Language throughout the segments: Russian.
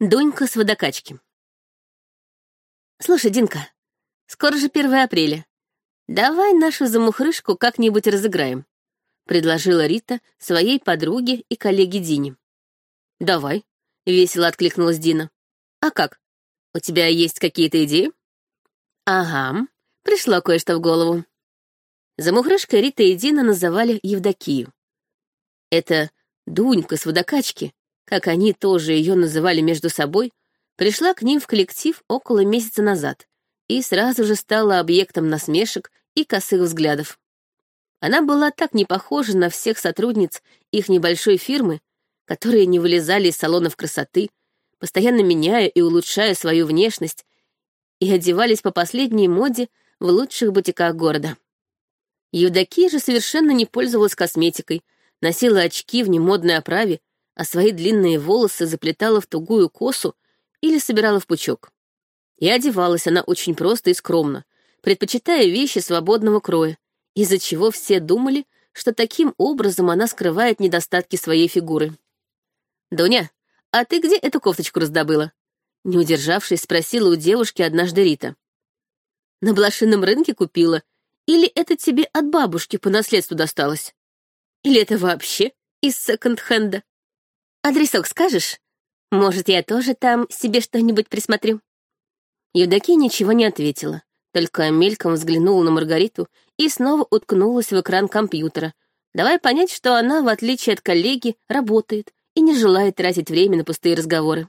Дунька с водокачки. Слушай, Динка, скоро же 1 апреля. Давай нашу замухрышку как-нибудь разыграем, предложила Рита своей подруге и коллеге Дине. Давай, весело откликнулась Дина. А как? У тебя есть какие-то идеи? Ага, пришло кое-что в голову. Замухрышкой Рита и Дина называли Евдокию. Это Дунька с водокачки, как они тоже ее называли между собой, пришла к ним в коллектив около месяца назад и сразу же стала объектом насмешек и косых взглядов. Она была так не похожа на всех сотрудниц их небольшой фирмы, которые не вылезали из салонов красоты, постоянно меняя и улучшая свою внешность, и одевались по последней моде в лучших бутиках города. Евдокия же совершенно не пользовалась косметикой, носила очки в немодной оправе а свои длинные волосы заплетала в тугую косу или собирала в пучок. И одевалась она очень просто и скромно, предпочитая вещи свободного кроя, из-за чего все думали, что таким образом она скрывает недостатки своей фигуры. «Дуня, а ты где эту кофточку раздобыла?» Не удержавшись, спросила у девушки однажды Рита. «На блошином рынке купила? Или это тебе от бабушки по наследству досталось? Или это вообще из секонд-хенда?» Адресок скажешь? Может, я тоже там себе что-нибудь присмотрю?» Евдокия ничего не ответила, только мельком взглянула на Маргариту и снова уткнулась в экран компьютера, давая понять, что она, в отличие от коллеги, работает и не желает тратить время на пустые разговоры.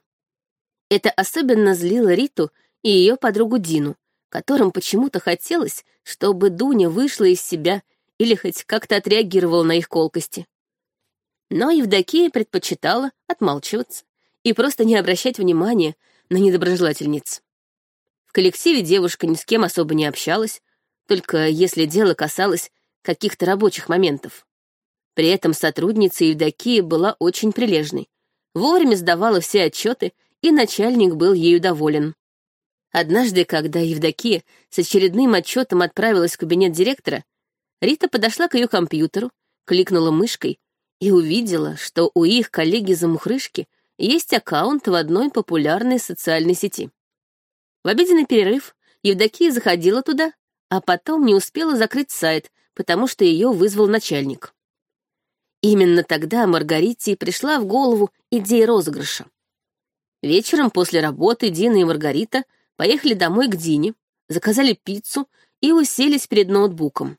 Это особенно злило Риту и ее подругу Дину, которым почему-то хотелось, чтобы Дуня вышла из себя или хоть как-то отреагировала на их колкости. Но Евдокия предпочитала отмалчиваться и просто не обращать внимания на недоброжелательниц. В коллективе девушка ни с кем особо не общалась, только если дело касалось каких-то рабочих моментов. При этом сотрудница Евдокия была очень прилежной, вовремя сдавала все отчеты, и начальник был ею доволен. Однажды, когда Евдокия с очередным отчетом отправилась в кабинет директора, Рита подошла к ее компьютеру, кликнула мышкой и увидела, что у их коллеги-замухрышки есть аккаунт в одной популярной социальной сети. В обеденный перерыв Евдокия заходила туда, а потом не успела закрыть сайт, потому что ее вызвал начальник. Именно тогда Маргарите пришла в голову идея розыгрыша. Вечером после работы Дина и Маргарита поехали домой к Дине, заказали пиццу и уселись перед ноутбуком.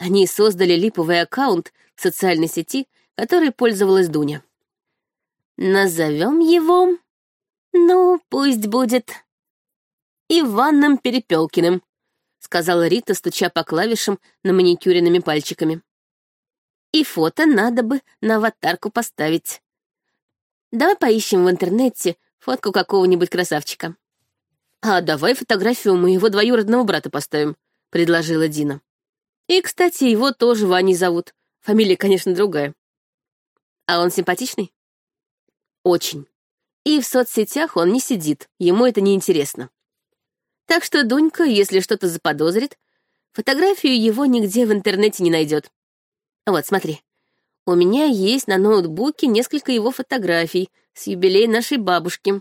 Они создали липовый аккаунт в социальной сети, которой пользовалась Дуня. Назовем его... Ну, пусть будет... Иваном Перепелкиным, сказала Рита, стуча по клавишам на маникюренными пальчиками. И фото надо бы на аватарку поставить. Давай поищем в интернете фотку какого-нибудь красавчика. А давай фотографию моего двоюродного брата поставим, предложила Дина. И, кстати, его тоже Ваней зовут. Фамилия, конечно, другая. А он симпатичный? Очень. И в соцсетях он не сидит, ему это не интересно. Так что Дунька, если что-то заподозрит, фотографию его нигде в интернете не найдет. Вот, смотри. У меня есть на ноутбуке несколько его фотографий с юбилей нашей бабушки.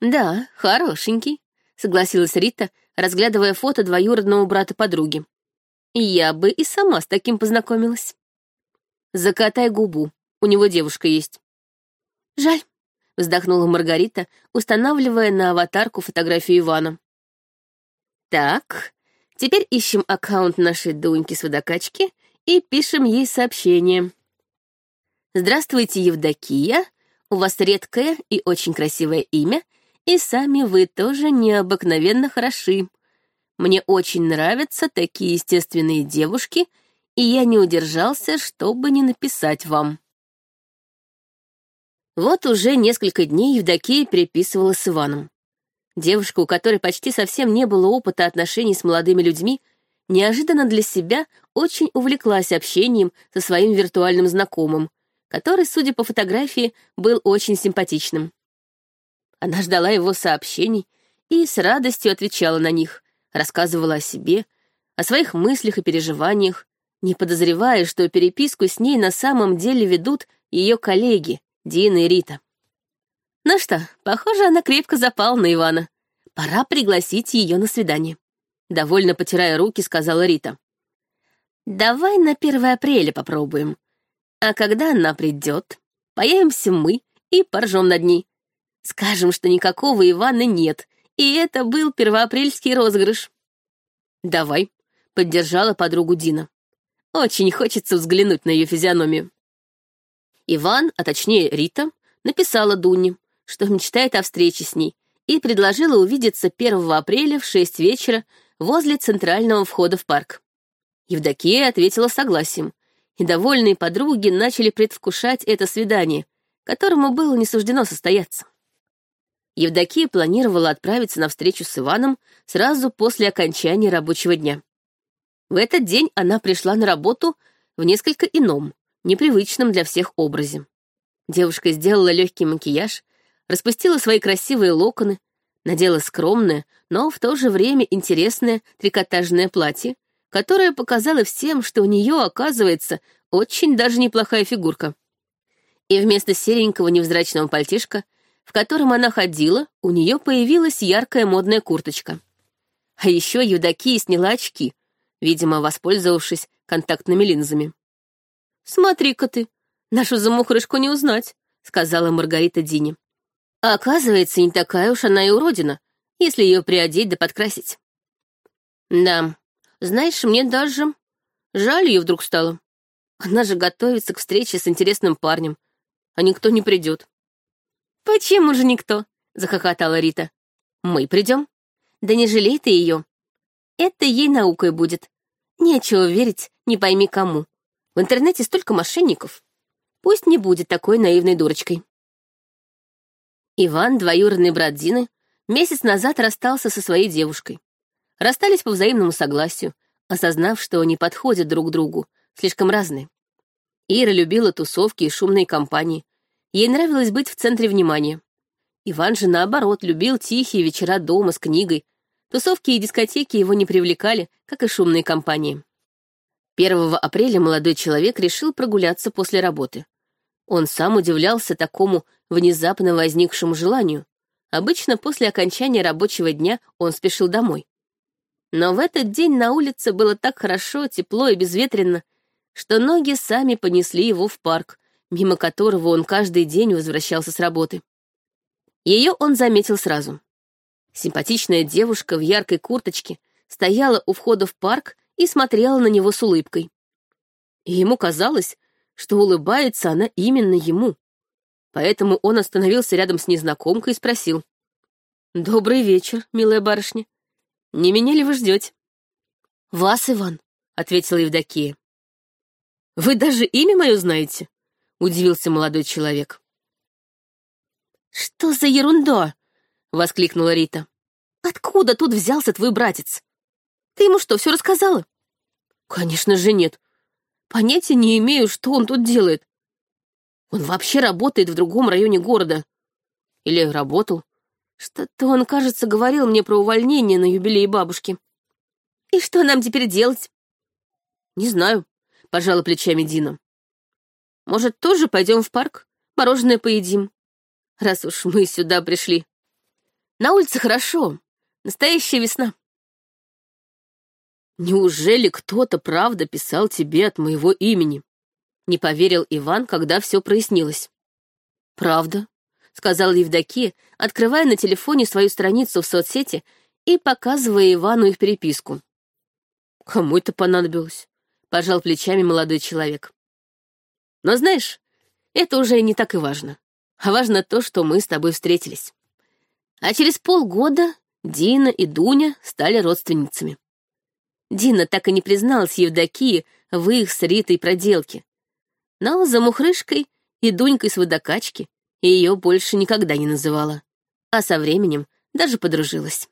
Да, хорошенький, согласилась Рита, разглядывая фото двоюродного брата подруги. Я бы и сама с таким познакомилась. Закатай губу, у него девушка есть. Жаль, вздохнула Маргарита, устанавливая на аватарку фотографию Ивана. Так, теперь ищем аккаунт нашей Дуньки с водокачки и пишем ей сообщение. Здравствуйте, Евдокия. У вас редкое и очень красивое имя, и сами вы тоже необыкновенно хороши. Мне очень нравятся такие естественные девушки, и я не удержался, чтобы не написать вам. Вот уже несколько дней Евдокия переписывала с Иваном. Девушка, у которой почти совсем не было опыта отношений с молодыми людьми, неожиданно для себя очень увлеклась общением со своим виртуальным знакомым, который, судя по фотографии, был очень симпатичным. Она ждала его сообщений и с радостью отвечала на них, рассказывала о себе, о своих мыслях и переживаниях, не подозревая, что переписку с ней на самом деле ведут ее коллеги, Дина и Рита. Ну что, похоже, она крепко запала на Ивана. Пора пригласить ее на свидание. Довольно потирая руки, сказала Рита. Давай на 1 апреля попробуем. А когда она придет, появимся мы и поржем над ней. Скажем, что никакого Ивана нет, и это был первоапрельский розыгрыш. Давай, поддержала подругу Дина. Очень хочется взглянуть на ее физиономию. Иван, а точнее Рита, написала Дуне, что мечтает о встрече с ней, и предложила увидеться 1 апреля в 6 вечера возле центрального входа в парк. Евдокия ответила согласием, и довольные подруги начали предвкушать это свидание, которому было не суждено состояться. Евдокия планировала отправиться на встречу с Иваном сразу после окончания рабочего дня. В этот день она пришла на работу в несколько ином, непривычном для всех образе. Девушка сделала легкий макияж, распустила свои красивые локоны, надела скромное, но в то же время интересное трикотажное платье, которое показало всем, что у нее, оказывается, очень даже неплохая фигурка. И вместо серенького невзрачного пальтишка, в котором она ходила, у нее появилась яркая модная курточка. А еще Юдакия сняла очки, видимо, воспользовавшись контактными линзами. «Смотри-ка ты, нашу замухрышку не узнать», — сказала Маргарита Дине. А оказывается, не такая уж она и уродина, если ее приодеть да подкрасить. Да, знаешь, мне даже жаль ее вдруг стало. Она же готовится к встрече с интересным парнем, а никто не придет. Почему же никто? захохотала Рита. Мы придем. Да не жалей ты ее. Это ей наукой будет. Нечего верить, не пойми кому. В интернете столько мошенников. Пусть не будет такой наивной дурочкой. Иван, двоюродный брат Дины, месяц назад расстался со своей девушкой. Расстались по взаимному согласию, осознав, что они подходят друг другу, слишком разные. Ира любила тусовки и шумные компании. Ей нравилось быть в центре внимания. Иван же, наоборот, любил тихие вечера дома с книгой. Тусовки и дискотеки его не привлекали, как и шумные компании. 1 апреля молодой человек решил прогуляться после работы. Он сам удивлялся такому внезапно возникшему желанию. Обычно после окончания рабочего дня он спешил домой. Но в этот день на улице было так хорошо, тепло и безветренно, что ноги сами понесли его в парк, мимо которого он каждый день возвращался с работы. Ее он заметил сразу. Симпатичная девушка в яркой курточке стояла у входа в парк и смотрела на него с улыбкой. И ему казалось, что улыбается она именно ему. Поэтому он остановился рядом с незнакомкой и спросил. «Добрый вечер, милая барышня. Не меня ли вы ждете?» «Вас, Иван», — ответила Евдокия. «Вы даже имя мое знаете?» — удивился молодой человек. «Что за ерунда?» — воскликнула Рита. «Откуда тут взялся твой братец? Ты ему что, все рассказала?» «Конечно же нет. Понятия не имею, что он тут делает. Он вообще работает в другом районе города. Или работал. Что-то он, кажется, говорил мне про увольнение на юбилей бабушки. И что нам теперь делать? Не знаю, пожала плечами Дина. Может, тоже пойдем в парк? Мороженое поедим. Раз уж мы сюда пришли. На улице хорошо. Настоящая весна. «Неужели кто-то правда писал тебе от моего имени?» Не поверил Иван, когда все прояснилось. «Правда», — сказал Евдокия, открывая на телефоне свою страницу в соцсети и показывая Ивану их переписку. «Кому это понадобилось?» — пожал плечами молодой человек. «Но знаешь, это уже не так и важно. А важно то, что мы с тобой встретились. А через полгода Дина и Дуня стали родственницами. Дина так и не призналась Евдокии в их с Ритой проделке. Но за мухрышкой и Дунькой с водокачки ее больше никогда не называла. А со временем даже подружилась.